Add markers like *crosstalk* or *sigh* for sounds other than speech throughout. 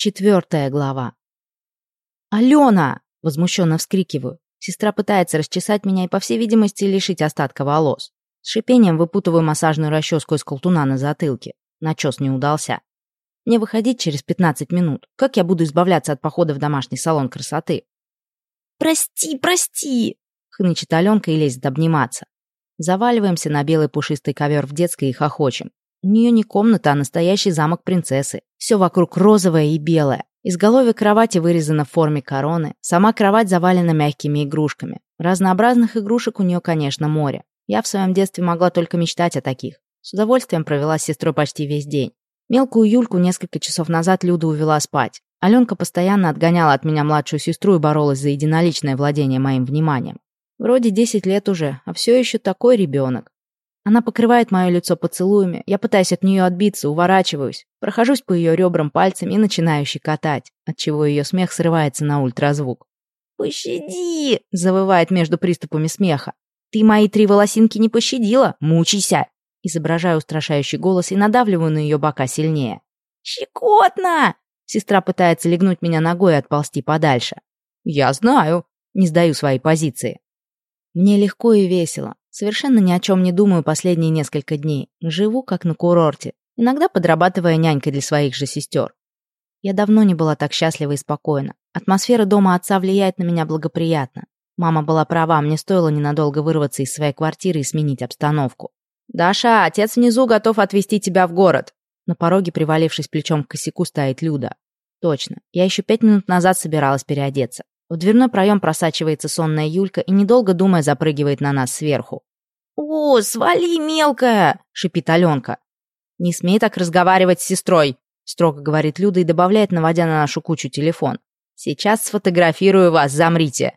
Четвертая глава. «Алена!» — возмущенно вскрикиваю. Сестра пытается расчесать меня и, по всей видимости, лишить остатка волос. С шипением выпутываю массажную расческу из колтуна на затылке. Начес не удался. Мне выходить через 15 минут. Как я буду избавляться от похода в домашний салон красоты? «Прости, прости!» — хнычет Аленка и лезет обниматься. Заваливаемся на белый пушистый ковер в детской и хохочем. У нее не комната, а настоящий замок принцессы. Все вокруг розовое и белое. Изголовье кровати вырезано в форме короны. Сама кровать завалена мягкими игрушками. Разнообразных игрушек у нее, конечно, море. Я в своем детстве могла только мечтать о таких. С удовольствием провела с сестрой почти весь день. Мелкую Юльку несколько часов назад Люда увела спать. Аленка постоянно отгоняла от меня младшую сестру и боролась за единоличное владение моим вниманием. Вроде 10 лет уже, а все еще такой ребенок. Она покрывает мое лицо поцелуями, я пытаюсь от нее отбиться, уворачиваюсь, прохожусь по ее ребрам пальцами и начинаю щекотать, отчего ее смех срывается на ультразвук. «Пощади!» — завывает между приступами смеха. «Ты мои три волосинки не пощадила? Мучайся!» Изображаю устрашающий голос и надавливаю на ее бока сильнее. «Щекотно!» Сестра пытается легнуть меня ногой и отползти подальше. «Я знаю!» Не сдаю свои позиции. Мне легко и весело. Совершенно ни о чем не думаю последние несколько дней. Живу как на курорте, иногда подрабатывая нянькой для своих же сестер. Я давно не была так счастлива и спокойна. Атмосфера дома отца влияет на меня благоприятно. Мама была права, мне стоило ненадолго вырваться из своей квартиры и сменить обстановку. «Даша, отец внизу готов отвезти тебя в город!» На пороге, привалившись плечом к косяку, стоит Люда. «Точно. Я еще пять минут назад собиралась переодеться. В дверной проем просачивается сонная Юлька и, недолго думая, запрыгивает на нас сверху. «О, свали, мелкая!» — шипит Аленка. «Не смей так разговаривать с сестрой!» — строго говорит Люда и добавляет, наводя на нашу кучу телефон. «Сейчас сфотографирую вас, замрите!»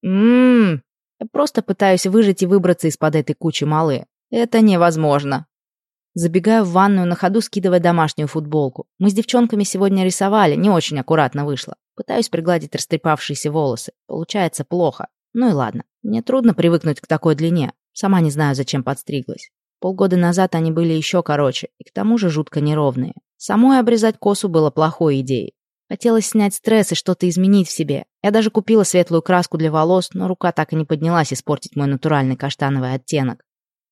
«Ммм...» Я просто пытаюсь выжить и выбраться из-под этой кучи малы. Это невозможно. Забегаю в ванную, на ходу скидывая домашнюю футболку. Мы с девчонками сегодня рисовали, не очень аккуратно вышло. Пытаюсь пригладить растрепавшиеся волосы. Получается плохо. Ну и ладно. Мне трудно привыкнуть к такой длине. Сама не знаю, зачем подстриглась. Полгода назад они были еще короче, и к тому же жутко неровные. Самой обрезать косу было плохой идеей. Хотелось снять стресс и что-то изменить в себе. Я даже купила светлую краску для волос, но рука так и не поднялась испортить мой натуральный каштановый оттенок.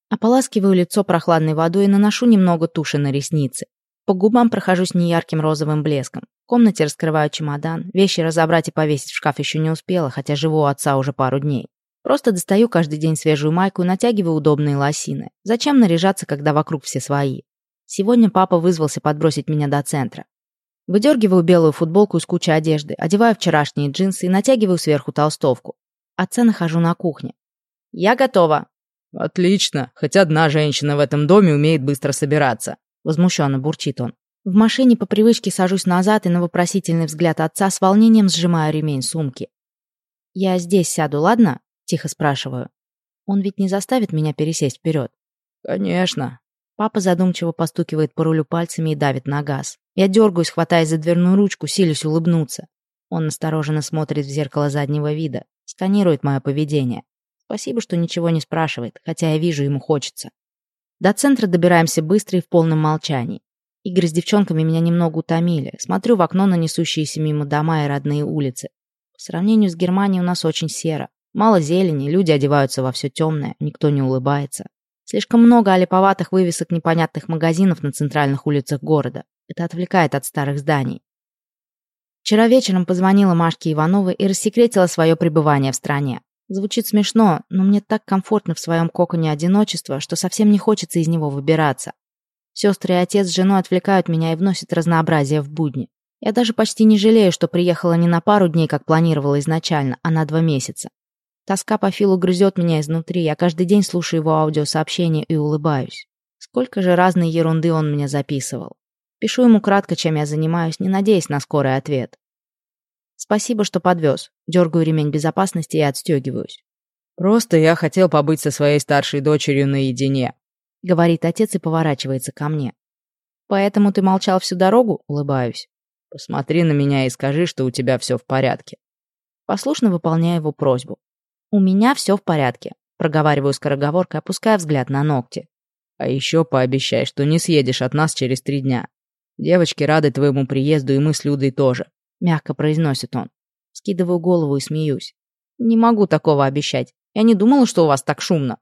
Ополаскиваю лицо прохладной водой и наношу немного туши на ресницы. По губам прохожусь неярким розовым блеском. В комнате раскрываю чемодан. Вещи разобрать и повесить в шкаф еще не успела, хотя живу у отца уже пару дней. Просто достаю каждый день свежую майку и натягиваю удобные лосины. Зачем наряжаться, когда вокруг все свои? Сегодня папа вызвался подбросить меня до центра. Выдергиваю белую футболку из кучи одежды, одеваю вчерашние джинсы и натягиваю сверху толстовку. Отца нахожу на кухне. «Я готова!» «Отлично! Хоть одна женщина в этом доме умеет быстро собираться!» Возмущенно бурчит он. В машине по привычке сажусь назад и на вопросительный взгляд отца с волнением сжимаю ремень сумки. «Я здесь сяду, ладно?» Тихо спрашиваю. Он ведь не заставит меня пересесть вперед? Конечно. Папа задумчиво постукивает по рулю пальцами и давит на газ. Я дергаюсь, хватаясь за дверную ручку, силюсь улыбнуться. Он настороженно смотрит в зеркало заднего вида, сканирует мое поведение. Спасибо, что ничего не спрашивает, хотя я вижу, ему хочется. До центра добираемся быстро и в полном молчании. Игры с девчонками меня немного утомили. Смотрю в окно на несущиеся мимо дома и родные улицы. По сравнению с Германией у нас очень серо. Мало зелени, люди одеваются во все темное, никто не улыбается. Слишком много олиповатых вывесок непонятных магазинов на центральных улицах города. Это отвлекает от старых зданий. Вчера вечером позвонила Машке Ивановой и рассекретила свое пребывание в стране. Звучит смешно, но мне так комфортно в своем коконе одиночества, что совсем не хочется из него выбираться. Сестры и отец с женой отвлекают меня и вносят разнообразие в будни. Я даже почти не жалею, что приехала не на пару дней, как планировала изначально, а на два месяца. Тоска по Филу грызет меня изнутри, я каждый день слушаю его аудиосообщения и улыбаюсь. Сколько же разной ерунды он мне записывал. Пишу ему кратко, чем я занимаюсь, не надеясь на скорый ответ. Спасибо, что подвез. Дергаю ремень безопасности и отстегиваюсь. «Просто я хотел побыть со своей старшей дочерью наедине», — говорит отец и поворачивается ко мне. «Поэтому ты молчал всю дорогу?» — улыбаюсь. «Посмотри на меня и скажи, что у тебя все в порядке». Послушно выполняю его просьбу. «У меня все в порядке», — проговариваю скороговоркой, опуская взгляд на ногти. «А еще пообещай, что не съедешь от нас через три дня». Девочки рады твоему приезду, и мы с Людой тоже», — мягко произносит он. Скидываю голову и смеюсь. «Не могу такого обещать. Я не думала, что у вас так шумно».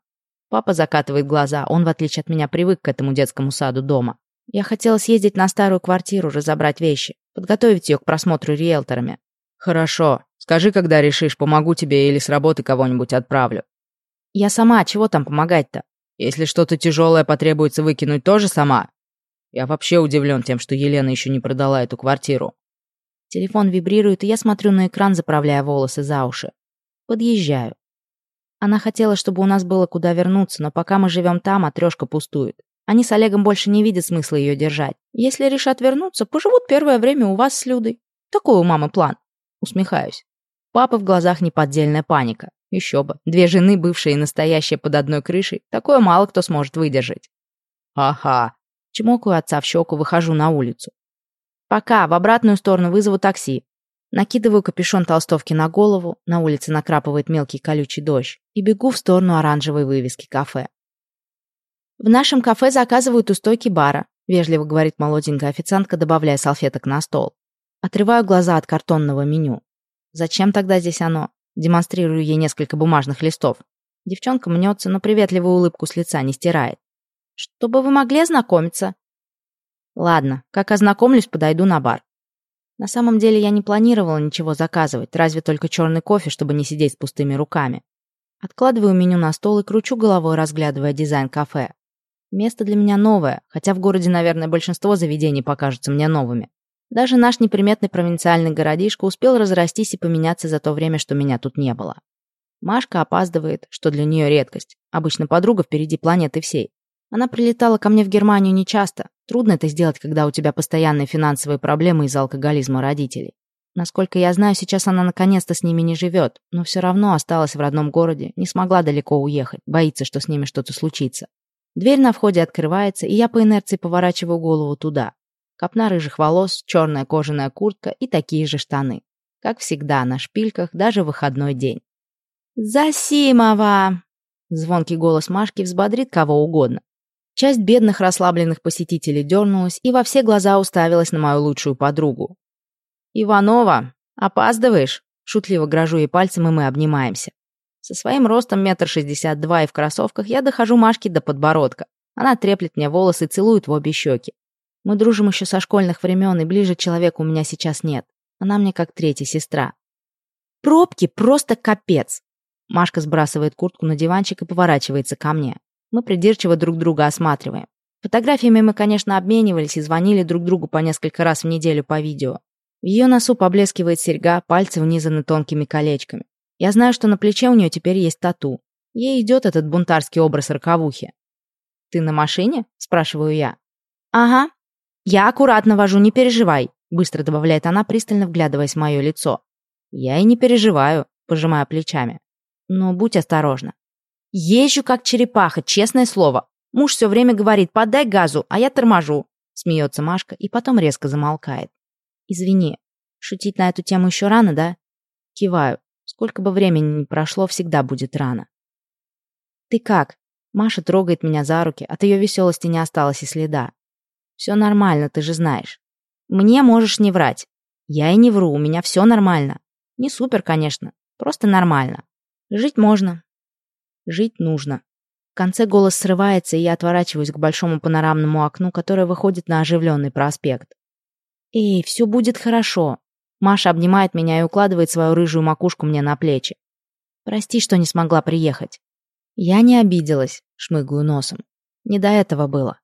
Папа закатывает глаза, он, в отличие от меня, привык к этому детскому саду дома. Я хотела съездить на старую квартиру, разобрать вещи, подготовить ее к просмотру риэлторами. «Хорошо. Скажи, когда решишь, помогу тебе или с работы кого-нибудь отправлю». «Я сама, чего там помогать-то?» «Если что-то тяжелое потребуется выкинуть, тоже сама?» «Я вообще удивлен тем, что Елена еще не продала эту квартиру». Телефон вибрирует, и я смотрю на экран, заправляя волосы за уши. Подъезжаю. Она хотела, чтобы у нас было куда вернуться, но пока мы живем там, а трешка пустует. Они с Олегом больше не видят смысла ее держать. Если решат вернуться, поживут первое время у вас с Людой. Такой у мамы план. Усмехаюсь. Папы в глазах неподдельная паника. Еще бы. Две жены, бывшие и настоящие под одной крышей. Такое мало кто сможет выдержать. Ага. Чмокаю отца в щеку, выхожу на улицу. Пока, в обратную сторону вызову такси. Накидываю капюшон толстовки на голову, на улице накрапывает мелкий колючий дождь, и бегу в сторону оранжевой вывески кафе. «В нашем кафе заказывают у стойки бара», вежливо говорит молоденькая официантка, добавляя салфеток на стол. Отрываю глаза от картонного меню. Зачем тогда здесь оно? Демонстрирую ей несколько бумажных листов. Девчонка мнется, но приветливую улыбку с лица не стирает. «Чтобы вы могли ознакомиться». «Ладно, как ознакомлюсь, подойду на бар». На самом деле я не планировала ничего заказывать, разве только черный кофе, чтобы не сидеть с пустыми руками. Откладываю меню на стол и кручу головой, разглядывая дизайн кафе. Место для меня новое, хотя в городе, наверное, большинство заведений покажутся мне новыми. Даже наш неприметный провинциальный городишко успел разрастись и поменяться за то время, что меня тут не было. Машка опаздывает, что для нее редкость. Обычно подруга впереди планеты всей. Она прилетала ко мне в Германию нечасто. Трудно это сделать, когда у тебя постоянные финансовые проблемы из-за алкоголизма родителей. Насколько я знаю, сейчас она наконец-то с ними не живет, но все равно осталась в родном городе, не смогла далеко уехать, боится, что с ними что-то случится. Дверь на входе открывается, и я по инерции поворачиваю голову туда. Копна рыжих волос, черная кожаная куртка и такие же штаны. Как всегда, на шпильках, даже в выходной день. «Засимова!» Звонкий голос Машки взбодрит кого угодно. Часть бедных расслабленных посетителей дернулась и во все глаза уставилась на мою лучшую подругу. «Иванова, опаздываешь?» Шутливо грожу ей пальцем, и мы обнимаемся. Со своим ростом метр шестьдесят два и в кроссовках я дохожу Машке до подбородка. Она треплет мне волосы и целует в обе щеки. Мы дружим еще со школьных времен, и ближе человека у меня сейчас нет. Она мне как третья сестра. Пробки просто капец. Машка сбрасывает куртку на диванчик и поворачивается ко мне. Мы придирчиво друг друга осматриваем. Фотографиями мы, конечно, обменивались и звонили друг другу по несколько раз в неделю по видео. В ее носу поблескивает серьга, пальцы унизаны тонкими колечками. Я знаю, что на плече у нее теперь есть тату. Ей идет этот бунтарский образ роковухи. «Ты на машине?» – спрашиваю я. «Ага. Я аккуратно вожу, не переживай», – быстро добавляет она, пристально вглядываясь в мое лицо. «Я и не переживаю», – пожимая плечами. «Но будь осторожна. Езжу как черепаха, честное слово. Муж все время говорит, подай газу, а я торможу. Смеется Машка и потом резко замолкает. Извини, шутить на эту тему еще рано, да? Киваю. Сколько бы времени ни прошло, всегда будет рано. Ты как? Маша трогает меня за руки, от ее веселости не осталось и следа. Все нормально, ты же знаешь. Мне можешь не врать. Я и не вру, у меня все нормально. Не супер, конечно, просто нормально. Жить можно, Жить нужно. В конце голос срывается, и я отворачиваюсь к большому панорамному окну, которое выходит на оживленный проспект. «Эй, все будет хорошо!» Маша обнимает меня и укладывает свою рыжую макушку мне на плечи. «Прости, что не смогла приехать». Я не обиделась, шмыгаю носом. Не до этого было.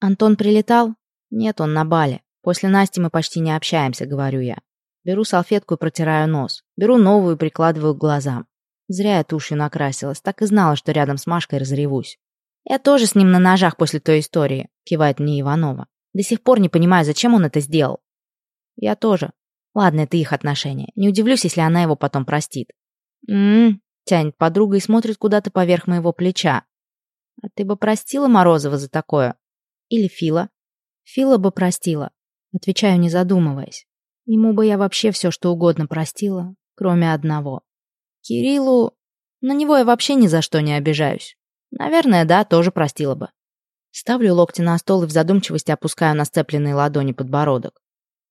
Антон прилетал? Нет, он на бале. После Насти мы почти не общаемся, говорю я. Беру салфетку и протираю нос. Беру новую и прикладываю к глазам. Зря я тушью накрасилась, так и знала, что рядом с Машкой разревусь. «Я тоже с ним на ножах после той истории», — кивает мне Иванова. «До сих пор не понимаю, зачем он это сделал». «Я тоже. Ладно, это их отношения. Не удивлюсь, если она его потом простит». «М-м-м», тянет подруга и смотрит куда-то поверх моего плеча. «А ты бы простила Морозова за такое?» «Или Фила?» «Фила бы простила», — отвечаю, не задумываясь. Ему бы я вообще все, что угодно простила, кроме одного. Кириллу... На него я вообще ни за что не обижаюсь. Наверное, да, тоже простила бы. Ставлю локти на стол и в задумчивости опускаю на сцепленные ладони подбородок.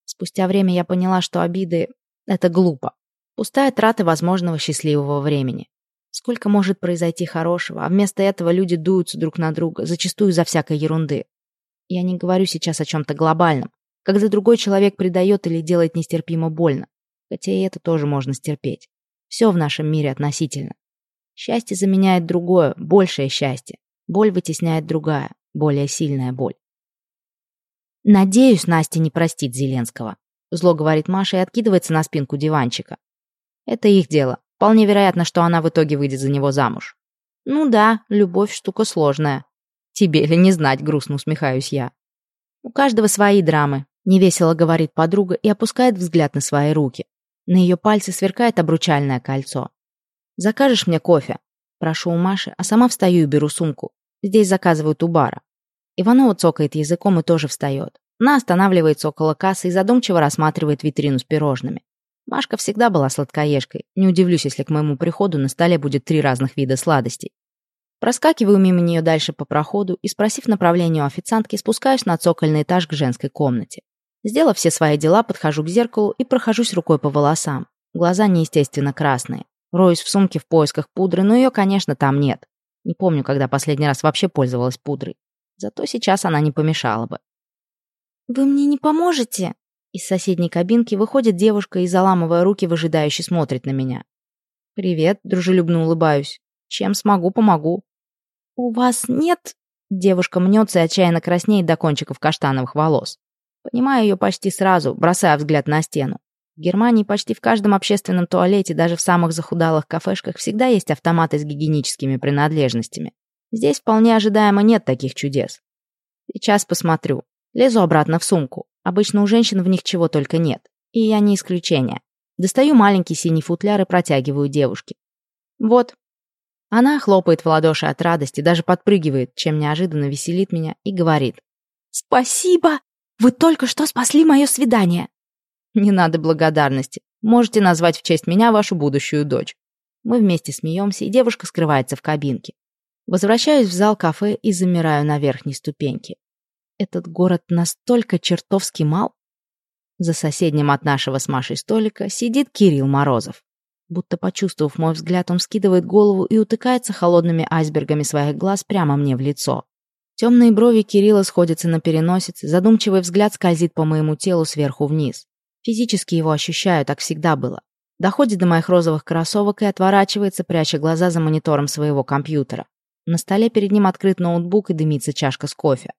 Спустя время я поняла, что обиды — это глупо. Пустая трата возможного счастливого времени. Сколько может произойти хорошего, а вместо этого люди дуются друг на друга, зачастую за всякой ерунды. Я не говорю сейчас о чем-то глобальном, когда другой человек предает или делает нестерпимо больно. Хотя и это тоже можно стерпеть. Все в нашем мире относительно. Счастье заменяет другое, большее счастье. Боль вытесняет другая, более сильная боль. «Надеюсь, Настя не простит Зеленского», — зло говорит Маша и откидывается на спинку диванчика. «Это их дело. Вполне вероятно, что она в итоге выйдет за него замуж». «Ну да, любовь штука сложная». «Тебе ли не знать?» — грустно усмехаюсь я. «У каждого свои драмы», — невесело говорит подруга и опускает взгляд на свои руки. На ее пальце сверкает обручальное кольцо. «Закажешь мне кофе?» Прошу у Маши, а сама встаю и беру сумку. Здесь заказывают у бара. Иванова цокает языком и тоже встает. Она останавливается около кассы и задумчиво рассматривает витрину с пирожными. Машка всегда была сладкоежкой. Не удивлюсь, если к моему приходу на столе будет три разных вида сладостей. Проскакиваю мимо нее дальше по проходу и, спросив направление у официантки, спускаюсь на цокольный этаж к женской комнате. Сделав все свои дела, подхожу к зеркалу и прохожусь рукой по волосам. Глаза неестественно красные. Роюсь в сумке в поисках пудры, но ее, конечно, там нет. Не помню, когда последний раз вообще пользовалась пудрой. Зато сейчас она не помешала бы. «Вы мне не поможете?» Из соседней кабинки выходит девушка и, заламывая руки, выжидающе смотрит на меня. «Привет», — дружелюбно улыбаюсь. «Чем смогу, помогу». «У вас нет...» Девушка мнется и отчаянно краснеет до кончиков каштановых волос. Понимаю ее почти сразу, бросая взгляд на стену. В Германии почти в каждом общественном туалете, даже в самых захудалых кафешках, всегда есть автоматы с гигиеническими принадлежностями. Здесь вполне ожидаемо нет таких чудес. Сейчас посмотрю. Лезу обратно в сумку. Обычно у женщин в них чего только нет. И я не исключение. Достаю маленький синий футляр и протягиваю девушке. Вот. Она хлопает в ладоши от радости, даже подпрыгивает, чем неожиданно веселит меня, и говорит. «Спасибо! Вы только что спасли мое свидание!» Не надо благодарности. Можете назвать в честь меня вашу будущую дочь. Мы вместе смеемся, и девушка скрывается в кабинке. Возвращаюсь в зал кафе и замираю на верхней ступеньке. Этот город настолько чертовски мал. За соседним от нашего с Машей столика сидит Кирилл Морозов. Будто почувствовав мой взгляд, он скидывает голову и утыкается холодными айсбергами своих глаз прямо мне в лицо. Темные брови Кирилла сходятся на переносице, задумчивый взгляд скользит по моему телу сверху вниз. Физически его ощущаю, так всегда было. Доходит до моих розовых кроссовок и отворачивается, пряча глаза за монитором своего компьютера. На столе перед ним открыт ноутбук и дымится чашка с кофе.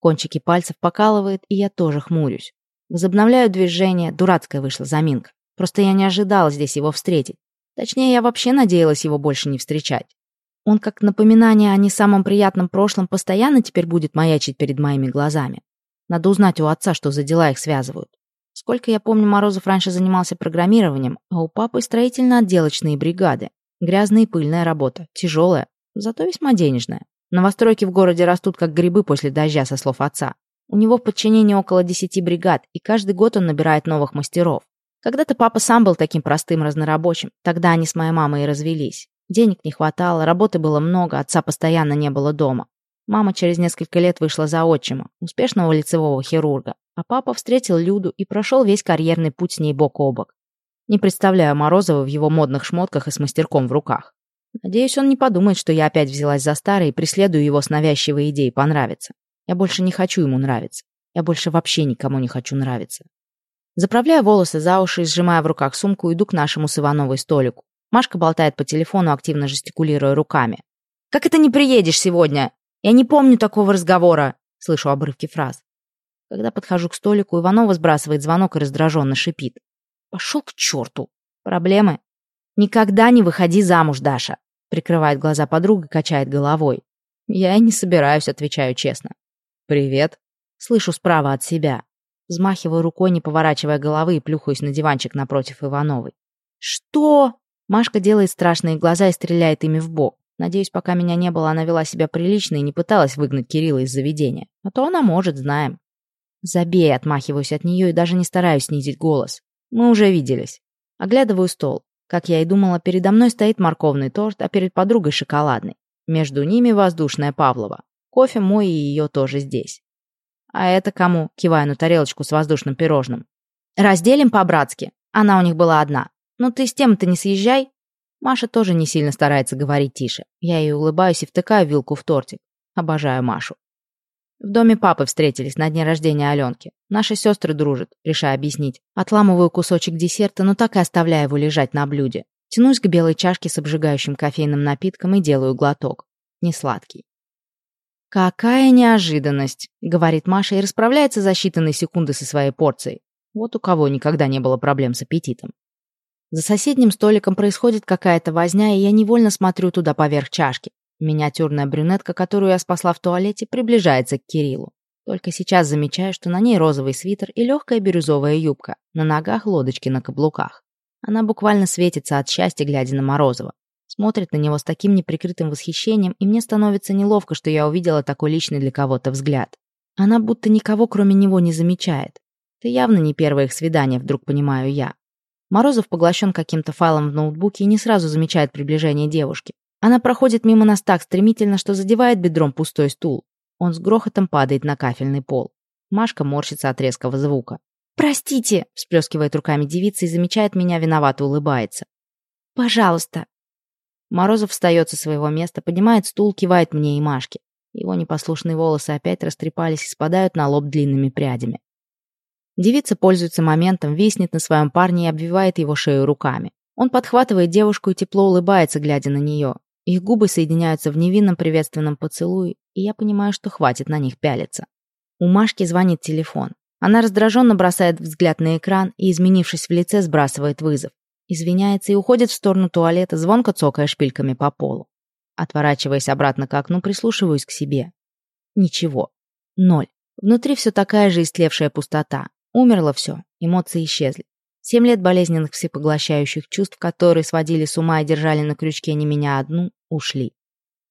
Кончики пальцев покалывает, и я тоже хмурюсь. Возобновляю движение, дурацкая вышла заминка. Просто я не ожидала здесь его встретить. Точнее, я вообще надеялась его больше не встречать. Он, как напоминание о не самом приятном прошлом, постоянно теперь будет маячить перед моими глазами. Надо узнать у отца, что за дела их связывают. Сколько я помню, Морозов раньше занимался программированием, а у папы строительно-отделочные бригады. Грязная и пыльная работа, тяжелая, зато весьма денежная. Новостройки в городе растут как грибы после дождя, со слов отца. У него в подчинении около десяти бригад, и каждый год он набирает новых мастеров. Когда-то папа сам был таким простым разнорабочим, тогда они с моей мамой и развелись. Денег не хватало, работы было много, отца постоянно не было дома. Мама через несколько лет вышла за отчима, успешного лицевого хирурга. А папа встретил Люду и прошел весь карьерный путь с ней бок о бок. Не представляю Морозова в его модных шмотках и с мастерком в руках. Надеюсь, он не подумает, что я опять взялась за старое и преследую его с навязчивой идеей понравиться. Я больше не хочу ему нравиться. Я больше вообще никому не хочу нравиться. Заправляя волосы за уши и сжимая в руках сумку, иду к нашему с Ивановой столику. Машка болтает по телефону, активно жестикулируя руками. «Как это не приедешь сегодня? Я не помню такого разговора!» Слышу обрывки фраз. Когда подхожу к столику, Иванова сбрасывает звонок и раздраженно шипит. «Пошел к черту! Проблемы? Никогда не выходи замуж, Даша!» Прикрывает глаза подруга и качает головой. «Я и не собираюсь», — отвечаю честно. «Привет». Слышу справа от себя. Взмахиваю рукой, не поворачивая головы, и плюхаюсь на диванчик напротив Ивановой. «Что?» Машка делает страшные глаза и стреляет ими в бок. Надеюсь, пока меня не было, она вела себя прилично и не пыталась выгнать Кирилла из заведения. А то она может, знаем. Забей, отмахиваюсь от нее и даже не стараюсь снизить голос. Мы уже виделись. Оглядываю стол. Как я и думала, передо мной стоит морковный торт, а перед подругой шоколадный. Между ними воздушная Павлова. Кофе мой и ее тоже здесь. А это кому? Киваю на тарелочку с воздушным пирожным. Разделим по-братски. Она у них была одна. Ну ты с тем-то не съезжай. Маша тоже не сильно старается говорить тише. Я ей улыбаюсь и втыкаю вилку в тортик. Обожаю Машу. В доме папы встретились на дне рождения Аленки. Наши сестры дружат, решаю объяснить. Отламываю кусочек десерта, но так и оставляю его лежать на блюде. Тянусь к белой чашке с обжигающим кофейным напитком и делаю глоток. Не сладкий. «Какая неожиданность!» — говорит Маша и расправляется за считанные секунды со своей порцией. Вот у кого никогда не было проблем с аппетитом. За соседним столиком происходит какая-то возня, и я невольно смотрю туда поверх чашки. Миниатюрная брюнетка, которую я спасла в туалете, приближается к Кириллу. Только сейчас замечаю, что на ней розовый свитер и легкая бирюзовая юбка, на ногах лодочки на каблуках. Она буквально светится от счастья, глядя на Морозова. Смотрит на него с таким неприкрытым восхищением, и мне становится неловко, что я увидела такой личный для кого-то взгляд. Она будто никого, кроме него, не замечает. Это явно не первое их свидание, вдруг понимаю я. Морозов поглощен каким-то файлом в ноутбуке и не сразу замечает приближение девушки. Она проходит мимо нас так стремительно, что задевает бедром пустой стул. Он с грохотом падает на кафельный пол. Машка морщится от резкого звука. «Простите!» – всплескивает руками девица и замечает меня, виновато улыбается. «Пожалуйста!» Морозов встает со своего места, поднимает стул, кивает мне и Машке. Его непослушные волосы опять растрепались и спадают на лоб длинными прядями. Девица пользуется моментом, виснет на своем парне и обвивает его шею руками. Он подхватывает девушку и тепло улыбается, глядя на нее. Их губы соединяются в невинном приветственном поцелуе, и я понимаю, что хватит на них пялиться. У Машки звонит телефон. Она раздраженно бросает взгляд на экран и, изменившись в лице, сбрасывает вызов. Извиняется и уходит в сторону туалета, звонко цокая шпильками по полу. Отворачиваясь обратно к окну, прислушиваюсь к себе. Ничего. Ноль. Внутри все такая же истлевшая пустота. Умерло все, эмоции исчезли. Семь лет болезненных всепоглощающих чувств, которые сводили с ума и держали на крючке не меня одну, ушли.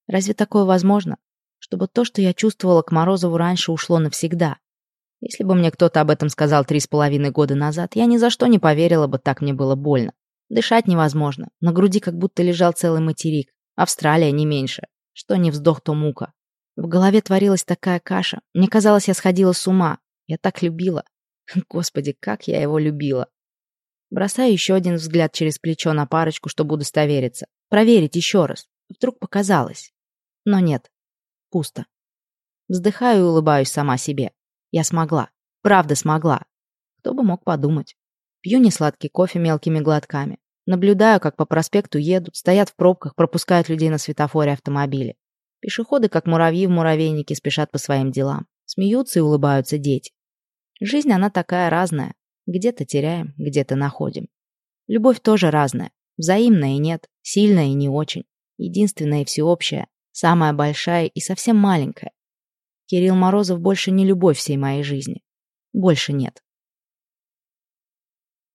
Разве такое возможно? Чтобы то, что я чувствовала к Морозову раньше, ушло навсегда. Если бы мне кто-то об этом сказал три с половиной года назад, я ни за что не поверила бы, так мне было больно. Дышать невозможно. На груди как будто лежал целый материк. Австралия не меньше. Что не вздох, то мука. В голове творилась такая каша. Мне казалось, я сходила с ума. Я так любила. *laughs* Господи, как я его любила. Бросаю еще один взгляд через плечо на парочку, чтобы удостовериться. Проверить еще раз. Вдруг показалось. Но нет. Пусто. Вздыхаю и улыбаюсь сама себе. Я смогла. Правда смогла. Кто бы мог подумать. Пью несладкий кофе мелкими глотками. Наблюдаю, как по проспекту едут, стоят в пробках, пропускают людей на светофоре автомобили. Пешеходы, как муравьи в муравейнике, спешат по своим делам. Смеются и улыбаются дети. Жизнь, она такая разная. Где-то теряем, где-то находим. Любовь тоже разная. Взаимная и нет, сильная и не очень. Единственная и всеобщая, самая большая и совсем маленькая. Кирилл Морозов больше не любовь всей моей жизни. Больше нет.